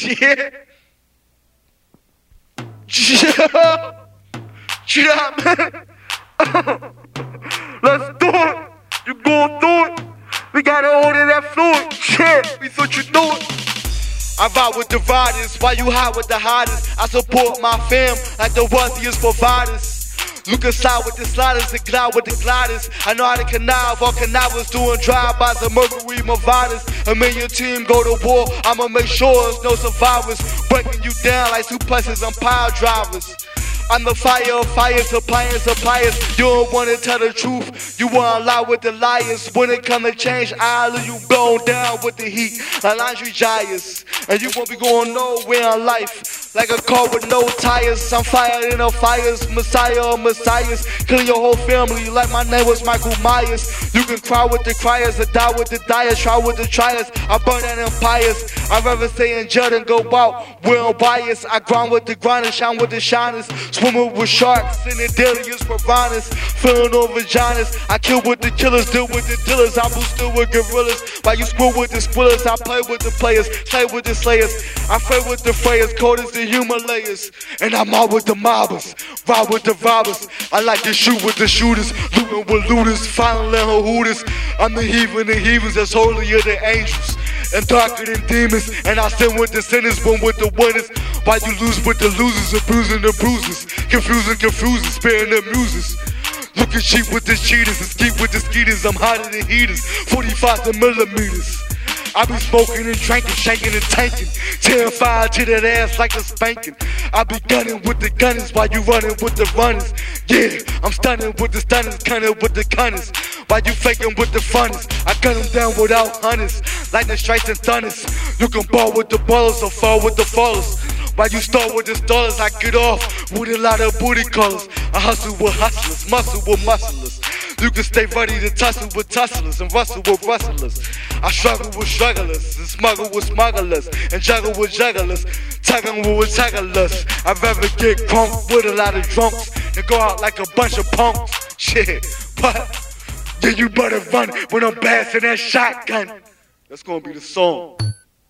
Yeah, man. Let's do it. You going through it. We gotta order that fluid. Shit, we thought you knew it. I ride with the riders, while you hide with the hottest. I support my fam like the wealthiest providers. Look aside with the sliders and glide with the gliders. I know how to connive, all connivers doing drive-bys of Mercury. And me and your team go to war, I'ma make sure there's no survivors. Breaking you down like suplexes on pile drivers. I'm the fire of fire, supplying suppliers. You don't wanna tell the truth, you wanna lie with the liars. When it come to change, I'll leave you blown down with the heat, like laundry dryers. And you won't be going nowhere in life, like a car with no tires. I'm fired in the fires, Messiah or Messiahs. Killing your whole family like my name was Michael Myers. You can cry with the criers, or die with the dyers, try with the triers. I burn out empires. I'd rather stay in jail than go out. We're unbiased. I grind with the grinders, shine with the shiners. Swimming with sharks and the deadliest piranhas. Filling on vaginas. I kill with the killers, deal with the dealers. I boost still with gorillas. While you screw with the spoilers, I play with the players, slay with the slayers. I fray with the frayers, cold as the Himalayas. And I'm out with the mobbers, ride with the robbers. I like to shoot with the shooters, looting with looters, finally her hooters. I'm the heathen, the heathens that's holier than angels and darker than demons. And I stand with the sinners, one with the winners. Why you lose with the losers, abusing the bruises, confusing, confusing, sparing the muses. Looking cheap with the cheaters, and skeet with the skeeters. I'm hotter than heaters, 45 millimeters. I be smoking and drinking, shaking and tanking. Terrified to that ass like a spanking. I be gunning with the gunners while you running with the runners. Yeah, I'm stunning with the stunners, cunning with the cunners. While you faking with the funners. I gun them down without hunters. The strikes and thunders. You can ball with the ballers or fall with the fallers. While you start with the stallers, I get off with a lot of booty colors. I hustle with hustlers, muscle with musclers. You can stay ready to tussle with tusslers and rustle with rustlers. I struggle with strugglers and smuggle with smugglers and juggle with jugglers, tugging with tugglers. I'd rather get crunk with a lot of drunks and go out like a bunch of punks. Shit, but yeah, you better run when I'm blasting that shotgun. That's gonna be the song.